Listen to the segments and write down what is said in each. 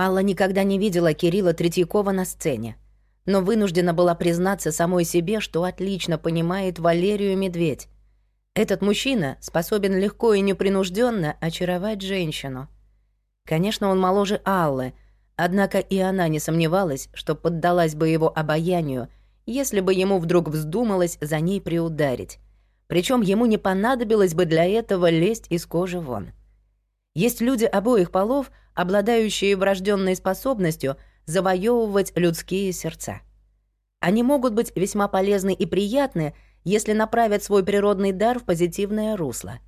Алла никогда не видела Кирилла Третьякова на сцене, но вынуждена была признаться самой себе, что отлично понимает Валерию Медведь. Этот мужчина способен легко и непринужденно очаровать женщину. Конечно, он моложе Аллы, однако и она не сомневалась, что поддалась бы его обаянию, если бы ему вдруг вздумалось за ней приударить. Причем ему не понадобилось бы для этого лезть из кожи вон. Есть люди обоих полов, обладающие врожденной способностью завоевывать людские сердца. Они могут быть весьма полезны и приятны, если направят свой природный дар в позитивное русло.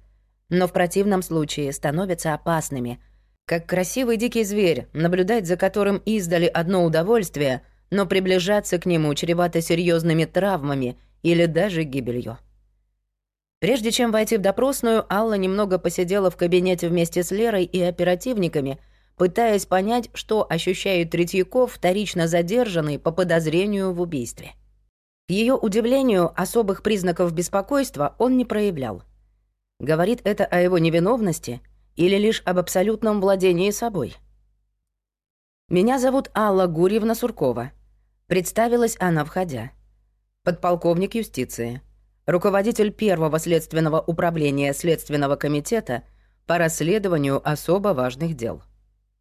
Но в противном случае становятся опасными. Как красивый дикий зверь, наблюдать за которым издали одно удовольствие, но приближаться к нему чревато серьезными травмами или даже гибелью. Прежде чем войти в допросную, Алла немного посидела в кабинете вместе с Лерой и оперативниками, пытаясь понять, что ощущает Третьяков, вторично задержанный по подозрению в убийстве. К ее удивлению, особых признаков беспокойства он не проявлял. Говорит это о его невиновности или лишь об абсолютном владении собой? «Меня зовут Алла Гурьевна Суркова», — представилась она, входя. «Подполковник юстиции» руководитель первого следственного управления Следственного комитета по расследованию особо важных дел.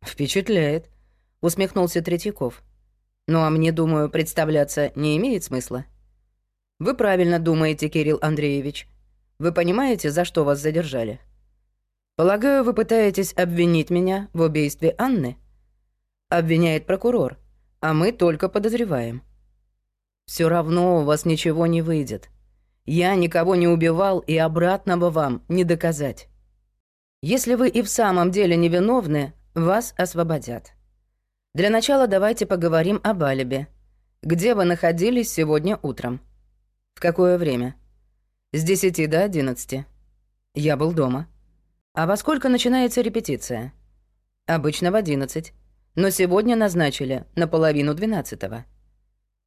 «Впечатляет», — усмехнулся Третьяков. «Ну а мне, думаю, представляться не имеет смысла». «Вы правильно думаете, Кирилл Андреевич. Вы понимаете, за что вас задержали?» «Полагаю, вы пытаетесь обвинить меня в убийстве Анны?» «Обвиняет прокурор, а мы только подозреваем». Все равно у вас ничего не выйдет», я никого не убивал, и обратного вам не доказать. Если вы и в самом деле невиновны, вас освободят. Для начала давайте поговорим об алиби. Где вы находились сегодня утром? В какое время? С 10 до 11. Я был дома. А во сколько начинается репетиция? Обычно в 11. Но сегодня назначили на половину 12 -го.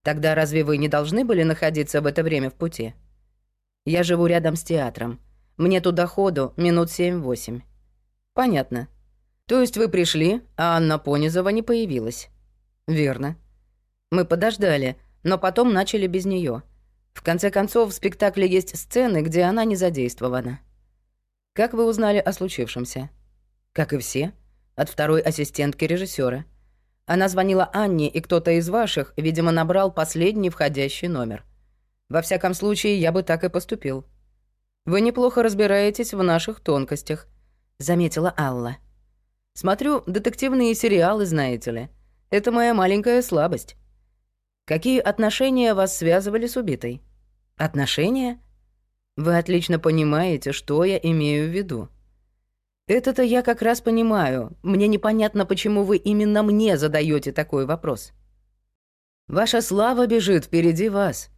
Тогда разве вы не должны были находиться в это время в пути? Я живу рядом с театром. Мне туда ходу минут семь-восемь. Понятно. То есть вы пришли, а Анна Понизова не появилась? Верно. Мы подождали, но потом начали без нее. В конце концов, в спектакле есть сцены, где она не задействована. Как вы узнали о случившемся? Как и все, от второй ассистентки режиссера. Она звонила Анне, и кто-то из ваших, видимо, набрал последний входящий номер. Во всяком случае, я бы так и поступил. Вы неплохо разбираетесь в наших тонкостях, заметила Алла. Смотрю, детективные сериалы, знаете ли. Это моя маленькая слабость. Какие отношения вас связывали с убитой? Отношения? Вы отлично понимаете, что я имею в виду. Это-то я как раз понимаю. Мне непонятно, почему вы именно мне задаете такой вопрос. Ваша слава бежит впереди вас.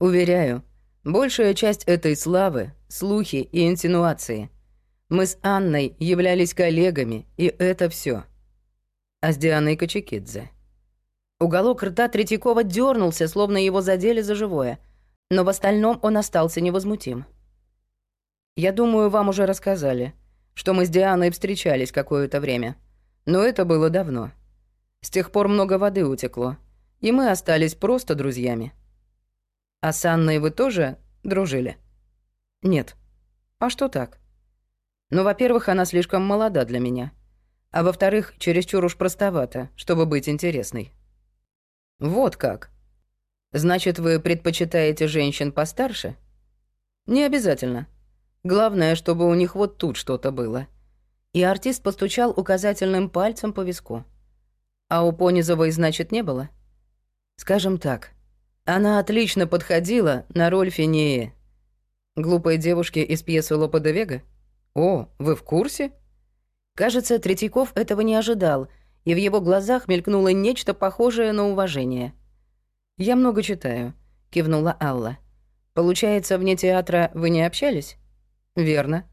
Уверяю, большая часть этой славы — слухи и инсинуации. Мы с Анной являлись коллегами, и это все. А с Дианой Кочекидзе. Уголок рта Третьякова дернулся, словно его задели за живое, но в остальном он остался невозмутим. «Я думаю, вам уже рассказали, что мы с Дианой встречались какое-то время, но это было давно. С тех пор много воды утекло, и мы остались просто друзьями». А с Анной вы тоже дружили? Нет. А что так? Ну, во-первых, она слишком молода для меня. А во-вторых, чересчур уж простовата, чтобы быть интересной. Вот как. Значит, вы предпочитаете женщин постарше? Не обязательно. Главное, чтобы у них вот тут что-то было. И артист постучал указательным пальцем по виску. А у Понизовой, значит, не было? Скажем так, она отлично подходила на роль Финеи. Глупой девушки из пьесы Лопа де Вега? О, вы в курсе? Кажется, Третьяков этого не ожидал, и в его глазах мелькнуло нечто похожее на уважение. «Я много читаю», — кивнула Алла. «Получается, вне театра вы не общались?» «Верно.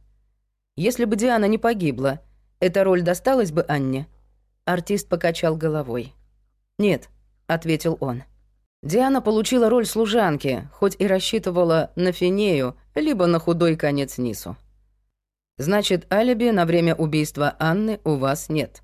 Если бы Диана не погибла, эта роль досталась бы Анне?» Артист покачал головой. «Нет», — ответил он. Диана получила роль служанки, хоть и рассчитывала на Финею, либо на худой конец Нису. Значит, алиби на время убийства Анны у вас нет.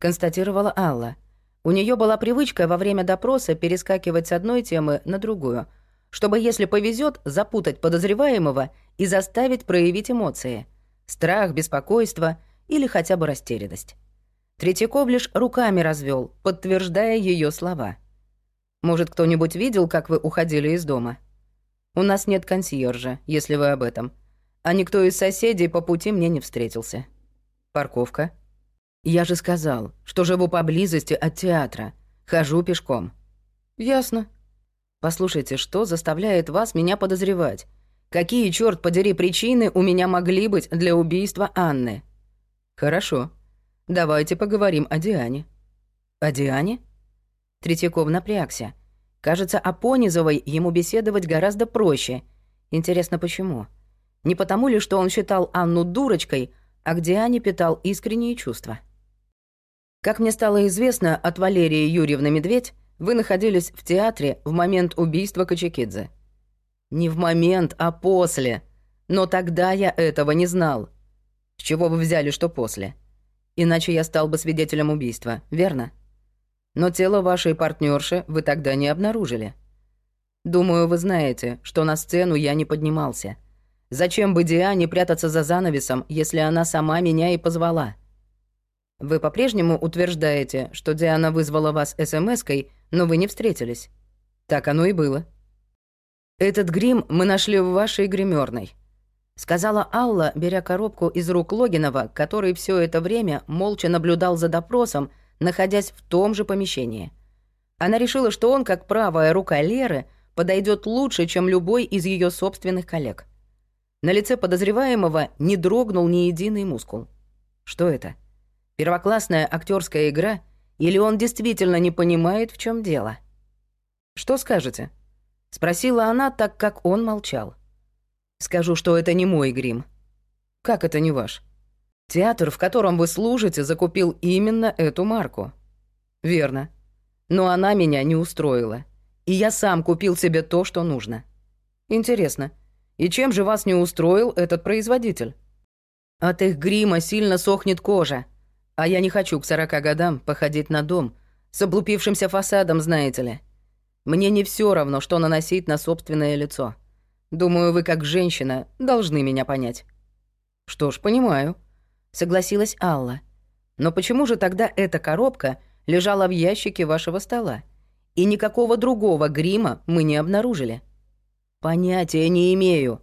констатировала Алла. У нее была привычка во время допроса перескакивать с одной темы на другую, чтобы, если повезет, запутать подозреваемого и заставить проявить эмоции. Страх, беспокойство или хотя бы растерянность. Третьяков лишь руками развел, подтверждая ее слова. «Может, кто-нибудь видел, как вы уходили из дома?» «У нас нет консьержа, если вы об этом. А никто из соседей по пути мне не встретился». «Парковка?» «Я же сказал, что живу поблизости от театра. Хожу пешком». «Ясно». «Послушайте, что заставляет вас меня подозревать? Какие, черт подери, причины у меня могли быть для убийства Анны?» «Хорошо. Давайте поговорим о Диане». «О Диане?» Третьяков напрягся. Кажется, о Понизовой ему беседовать гораздо проще. Интересно, почему? Не потому ли, что он считал Анну дурочкой, а к Диане питал искренние чувства? Как мне стало известно от Валерии Юрьевны Медведь, вы находились в театре в момент убийства Качекидзе. Не в момент, а после. Но тогда я этого не знал. С чего вы взяли, что после? Иначе я стал бы свидетелем убийства, верно? Но тело вашей партнерши вы тогда не обнаружили. Думаю, вы знаете, что на сцену я не поднимался. Зачем бы Диане прятаться за занавесом, если она сама меня и позвала? Вы по-прежнему утверждаете, что Диана вызвала вас СМС-кой, но вы не встретились. Так оно и было. Этот грим мы нашли в вашей гримерной сказала Алла, беря коробку из рук Логинова, который все это время молча наблюдал за допросом, находясь в том же помещении. Она решила, что он, как правая рука Леры, подойдет лучше, чем любой из ее собственных коллег. На лице подозреваемого не дрогнул ни единый мускул. Что это? Первоклассная актерская игра или он действительно не понимает, в чем дело? Что скажете? спросила она, так как он молчал. Скажу, что это не мой грим. Как это не ваш? Театр, в котором вы служите, закупил именно эту марку. Верно. Но она меня не устроила. И я сам купил себе то, что нужно. Интересно, и чем же вас не устроил этот производитель? От их грима сильно сохнет кожа. А я не хочу к сорока годам походить на дом с облупившимся фасадом, знаете ли. Мне не все равно, что наносить на собственное лицо. Думаю, вы как женщина должны меня понять». «Что ж, понимаю», — согласилась Алла. «Но почему же тогда эта коробка лежала в ящике вашего стола? И никакого другого грима мы не обнаружили?» «Понятия не имею.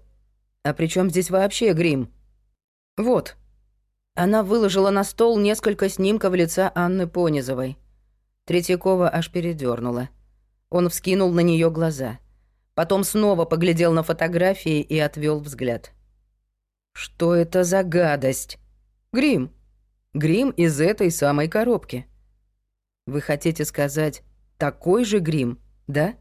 А при чем здесь вообще грим?» «Вот». Она выложила на стол несколько снимков лица Анны Понизовой. Третьякова аж передернула. Он вскинул на нее глаза — Потом снова поглядел на фотографии и отвел взгляд. «Что это за гадость?» «Грим. Грим из этой самой коробки». «Вы хотите сказать, такой же грим, да?»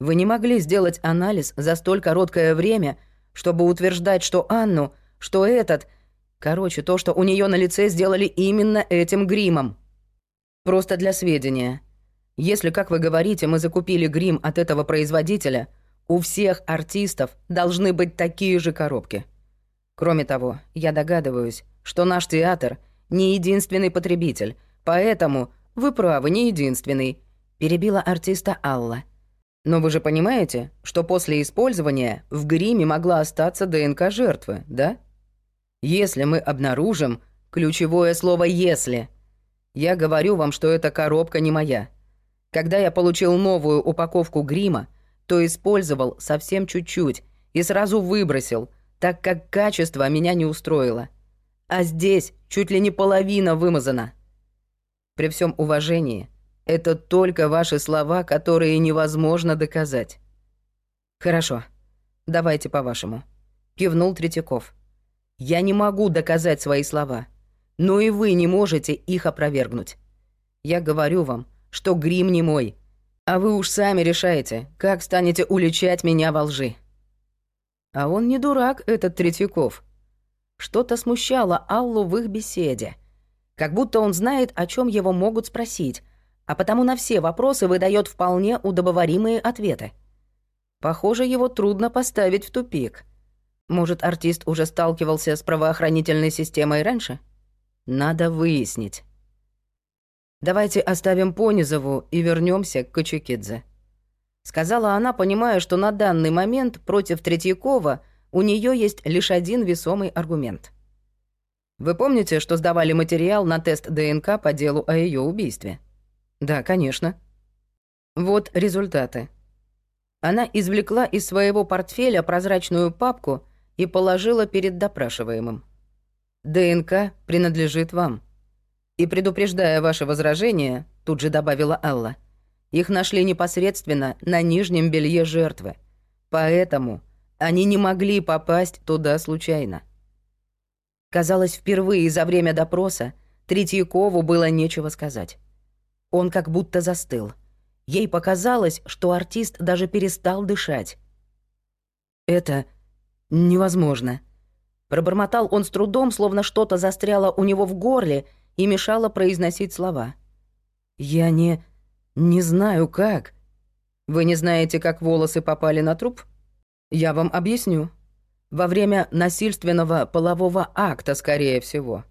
«Вы не могли сделать анализ за столь короткое время, чтобы утверждать, что Анну, что этот... Короче, то, что у нее на лице сделали именно этим гримом. Просто для сведения. Если, как вы говорите, мы закупили грим от этого производителя, у всех артистов должны быть такие же коробки. Кроме того, я догадываюсь, что наш театр не единственный потребитель, поэтому вы правы, не единственный, перебила артиста Алла. Но вы же понимаете, что после использования в гриме могла остаться ДНК жертвы, да? Если мы обнаружим ключевое слово «если», я говорю вам, что эта коробка не моя. Когда я получил новую упаковку грима, то использовал совсем чуть-чуть и сразу выбросил, так как качество меня не устроило. А здесь чуть ли не половина вымазана. При всем уважении, это только ваши слова, которые невозможно доказать. Хорошо, давайте по-вашему. Кивнул Третьяков. Я не могу доказать свои слова, но и вы не можете их опровергнуть. Я говорю вам, что грим не мой. А вы уж сами решаете, как станете уличать меня во лжи. А он не дурак, этот Третьяков. Что-то смущало Аллу в их беседе. Как будто он знает, о чем его могут спросить, а потому на все вопросы выдает вполне удобоваримые ответы. Похоже, его трудно поставить в тупик. Может, артист уже сталкивался с правоохранительной системой раньше? Надо выяснить. «Давайте оставим Понизову и вернемся к Кочекидзе», — сказала она, понимая, что на данный момент против Третьякова у нее есть лишь один весомый аргумент. «Вы помните, что сдавали материал на тест ДНК по делу о ее убийстве?» «Да, конечно». «Вот результаты». Она извлекла из своего портфеля прозрачную папку и положила перед допрашиваемым. «ДНК принадлежит вам». И предупреждая ваше возражение, тут же добавила Алла, их нашли непосредственно на нижнем белье жертвы. Поэтому они не могли попасть туда случайно. Казалось, впервые за время допроса Третьякову было нечего сказать. Он как будто застыл. Ей показалось, что артист даже перестал дышать. «Это невозможно», Пробормотал он с трудом, словно что-то застряло у него в горле и мешало произносить слова. «Я не... не знаю, как». «Вы не знаете, как волосы попали на труп?» «Я вам объясню. Во время насильственного полового акта, скорее всего.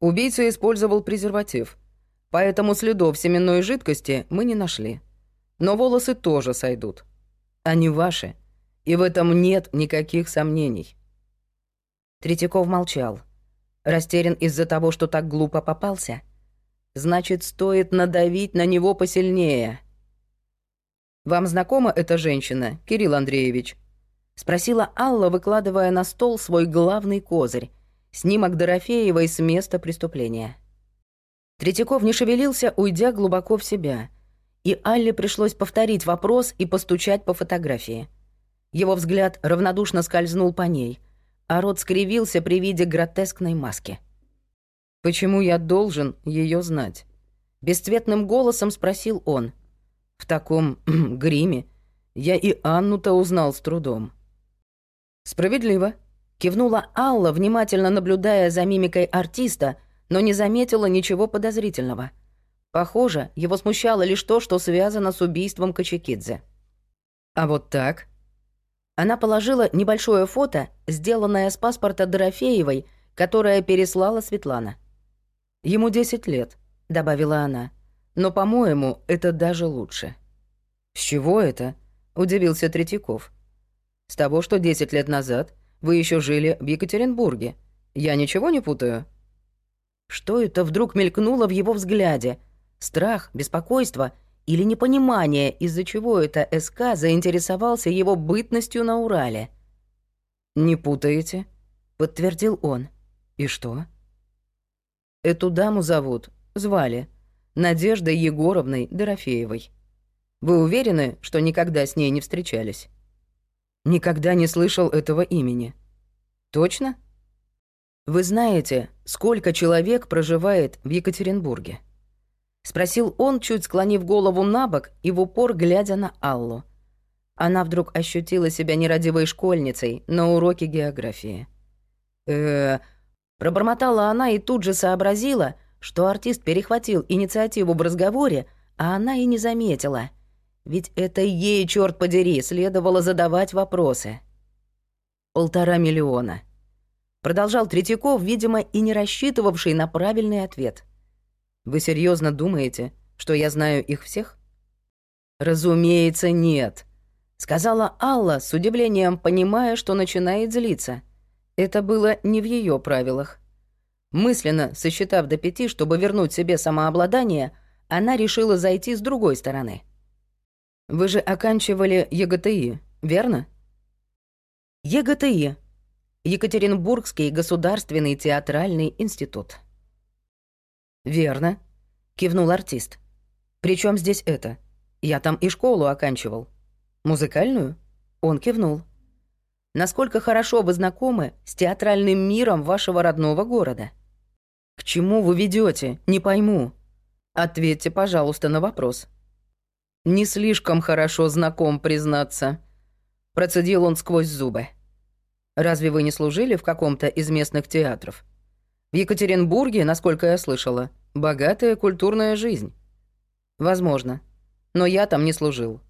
Убийца использовал презерватив, поэтому следов семенной жидкости мы не нашли. Но волосы тоже сойдут. Они ваши, и в этом нет никаких сомнений». Третьяков молчал. Растерян из-за того, что так глупо попался? Значит, стоит надавить на него посильнее. «Вам знакома эта женщина, Кирилл Андреевич?» — спросила Алла, выкладывая на стол свой главный козырь — снимок Дорофеевой с места преступления. Третьяков не шевелился, уйдя глубоко в себя, и Алле пришлось повторить вопрос и постучать по фотографии. Его взгляд равнодушно скользнул по ней — а рот скривился при виде гротескной маски. «Почему я должен ее знать?» Бесцветным голосом спросил он. «В таком гриме я и Анну-то узнал с трудом». «Справедливо», — кивнула Алла, внимательно наблюдая за мимикой артиста, но не заметила ничего подозрительного. Похоже, его смущало лишь то, что связано с убийством Качекидзе. «А вот так?» Она положила небольшое фото, сделанное с паспорта Дорофеевой, которое переслала Светлана. «Ему 10 лет», — добавила она. «Но, по-моему, это даже лучше». «С чего это?» — удивился Третьяков. «С того, что 10 лет назад вы еще жили в Екатеринбурге. Я ничего не путаю?» Что это вдруг мелькнуло в его взгляде? Страх, беспокойство — или непонимание, из-за чего это СК заинтересовался его бытностью на Урале. «Не путаете?» — подтвердил он. «И что?» «Эту даму зовут, звали, Надеждой Егоровной Дорофеевой. Вы уверены, что никогда с ней не встречались?» «Никогда не слышал этого имени». «Точно?» «Вы знаете, сколько человек проживает в Екатеринбурге?» Спросил он, чуть склонив голову на бок и в упор глядя на Аллу. Она вдруг ощутила себя нерадивой школьницей на уроке географии. э Пробормотала она и тут же сообразила, что артист перехватил инициативу в разговоре, а она и не заметила. Ведь это ей, черт подери, следовало задавать вопросы. «Полтора миллиона», — продолжал Третьяков, видимо, и не рассчитывавший на правильный ответ — вы серьезно думаете, что я знаю их всех? Разумеется, нет, сказала Алла с удивлением, понимая, что начинает злиться. Это было не в ее правилах. Мысленно сосчитав до пяти, чтобы вернуть себе самообладание, она решила зайти с другой стороны. Вы же оканчивали ЕГТИ, верно? ЕГТИ. Екатеринбургский государственный театральный институт. «Верно», — кивнул артист. «Причем здесь это? Я там и школу оканчивал. Музыкальную?» Он кивнул. «Насколько хорошо вы знакомы с театральным миром вашего родного города?» «К чему вы ведете? Не пойму». «Ответьте, пожалуйста, на вопрос». «Не слишком хорошо знаком, признаться», — процедил он сквозь зубы. «Разве вы не служили в каком-то из местных театров?» В Екатеринбурге, насколько я слышала, богатая культурная жизнь. Возможно. Но я там не служил.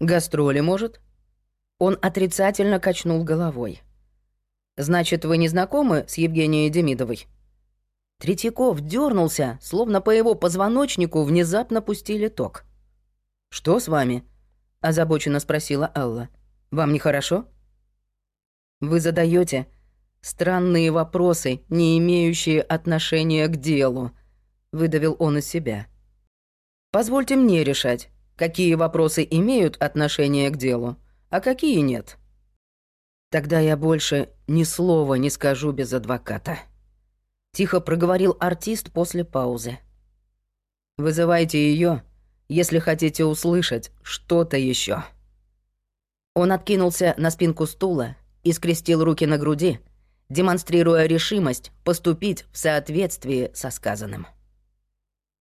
Гастроли, может? Он отрицательно качнул головой. Значит, вы не знакомы с Евгенией Демидовой? Третьяков дернулся, словно по его позвоночнику внезапно пустили ток. «Что с вами?» — озабоченно спросила Алла. «Вам нехорошо?» «Вы задаете странные вопросы, не имеющие отношения к делу», — выдавил он из себя. «Позвольте мне решать, какие вопросы имеют отношение к делу, а какие нет». «Тогда я больше ни слова не скажу без адвоката», — тихо проговорил артист после паузы. «Вызывайте ее, если хотите услышать что-то еще. Он откинулся на спинку стула и скрестил руки на груди, демонстрируя решимость поступить в соответствии со сказанным.